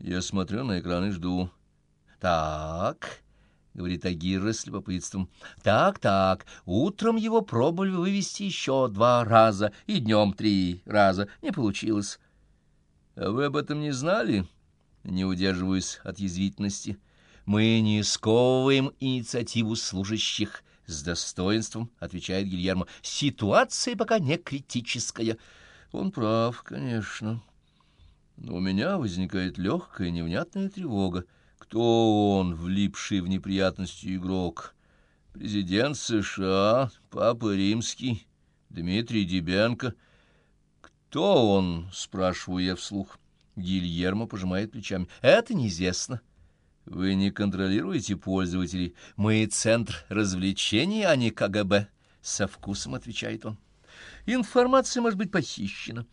Я смотрю на экран и жду. «Так», — говорит Агира с любопытством, — «так, так, утром его пробовали вывести еще два раза и днем три раза. Не получилось». «А вы об этом не знали?» Не удерживаюсь от язвительности. «Мы не сковываем инициативу служащих», — с достоинством отвечает Гильермо. «Ситуация пока не критическая». Он прав, конечно. Но у меня возникает легкая невнятная тревога. Кто он, влипший в неприятности игрок? Президент США, Папа Римский, Дмитрий Дебенко. Кто он, спрашиваю я вслух. Гильермо пожимает плечами. Это неизвестно. Вы не контролируете пользователей. Мы центр развлечений, а не КГБ. Со вкусом отвечает он. Информация может быть похищена.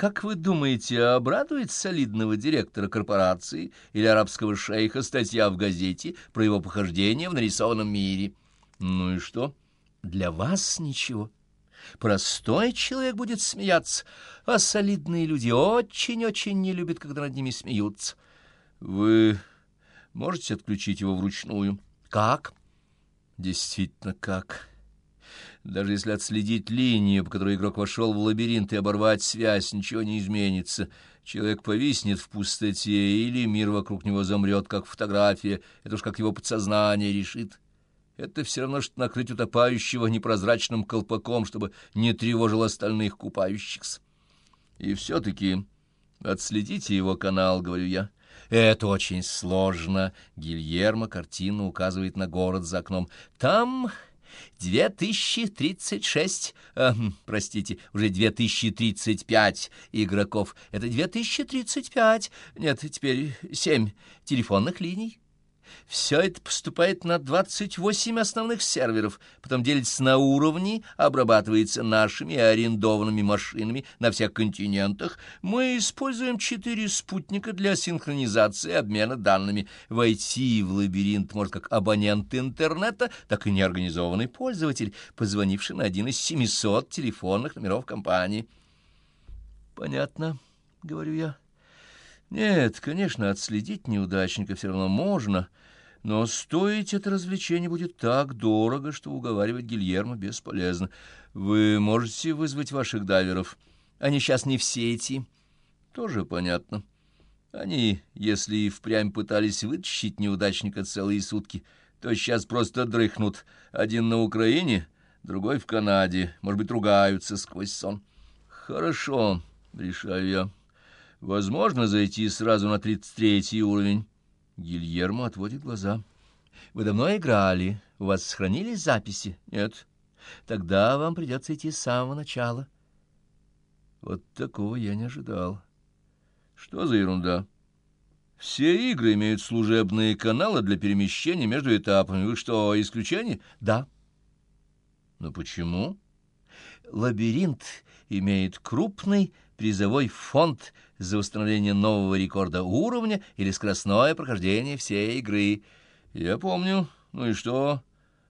Как вы думаете, обрадует солидного директора корпорации или арабского шейха статья в газете про его похождение в нарисованном мире? Ну и что? Для вас ничего. Простой человек будет смеяться, а солидные люди очень-очень не любят, когда над ними смеются. Вы можете отключить его вручную? Как? Действительно, как? Даже если отследить линию, по которой игрок вошел в лабиринт, и оборвать связь, ничего не изменится. Человек повиснет в пустоте, или мир вокруг него замрет, как фотография. Это уж как его подсознание решит. Это все равно, что накрыть утопающего непрозрачным колпаком, чтобы не тревожил остальных купающихся. И все-таки отследите его канал, говорю я. Это очень сложно. Гильермо картину указывает на город за окном. Там... Две тысячи тридцать шесть, э, простите, уже две тысячи тридцать пять игроков. Это две тысячи тридцать пять, нет, теперь семь телефонных линий. Все это поступает на 28 основных серверов, потом делится на уровни, обрабатывается нашими арендованными машинами на всех континентах. Мы используем четыре спутника для синхронизации обмена данными. Войти в лабиринт может как абонент интернета, так и неорганизованный пользователь, позвонивший на один из 700 телефонных номеров компании. «Понятно», — говорю я. Нет, конечно, отследить неудачника все равно можно, но стоить это развлечение будет так дорого, что уговаривать Гильермо бесполезно. Вы можете вызвать ваших дайверов. Они сейчас не в сети. Тоже понятно. Они, если и впрямь пытались вытащить неудачника целые сутки, то сейчас просто дрыхнут. Один на Украине, другой в Канаде. Может быть, ругаются сквозь сон. Хорошо, решаю я. Возможно зайти сразу на тридцать третий уровень. Гильермо отводит глаза. Вы давно играли? У вас сохранились записи? Нет. Тогда вам придется идти с самого начала. Вот такого я не ожидал. Что за ерунда? Все игры имеют служебные каналы для перемещения между этапами. Вы что, исключение? Да. Но почему? Лабиринт имеет крупный призовой фонд за установление нового рекорда уровня или скоростное прохождение всей игры. Я помню. Ну и что?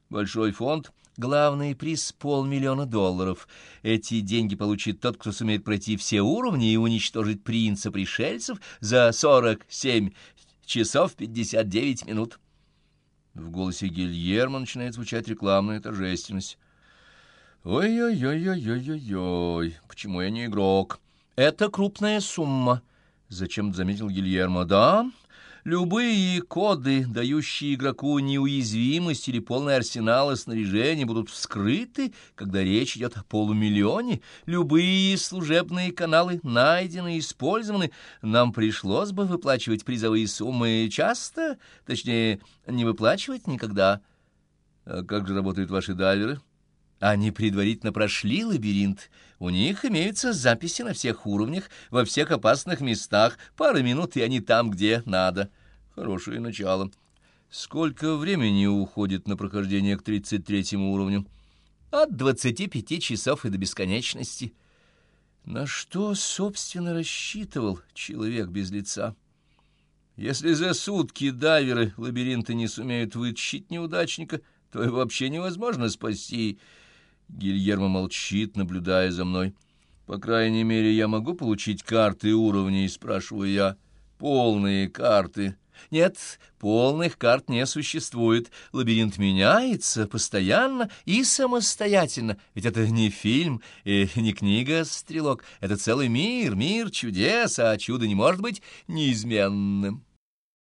Большой фонд. Главный приз — полмиллиона долларов. Эти деньги получит тот, кто сумеет пройти все уровни и уничтожить принца пришельцев за сорок семь часов пятьдесят девять минут. В голосе Гильермо начинает звучать рекламная торжественность. «Ой-ой-ой-ой-ой-ой-ой, почему я не игрок?» Это крупная сумма, — зачем заметил Гильермо. Да, любые коды, дающие игроку неуязвимость или полный арсенал и снаряжение, будут вскрыты, когда речь идет о полумиллионе. Любые служебные каналы найдены и использованы. Нам пришлось бы выплачивать призовые суммы часто, точнее, не выплачивать никогда. А как же работают ваши дайверы? — они предварительно прошли лабиринт. У них имеются записи на всех уровнях, во всех опасных местах. Пара минут, и они там, где надо. Хорошее начало. Сколько времени уходит на прохождение к тридцать третьему уровню? От двадцати пяти часов и до бесконечности. На что, собственно, рассчитывал человек без лица? Если за сутки дайверы лабиринта не сумеют вытащить неудачника, то и вообще невозможно спасти... Гильермо молчит, наблюдая за мной. «По крайней мере, я могу получить карты уровней?» — спрашиваю я. полные карты. Нет, полных карт не существует. Лабиринт меняется постоянно и самостоятельно. Ведь это не фильм и не книга «Стрелок». Это целый мир, мир чудес, а чудо не может быть неизменным.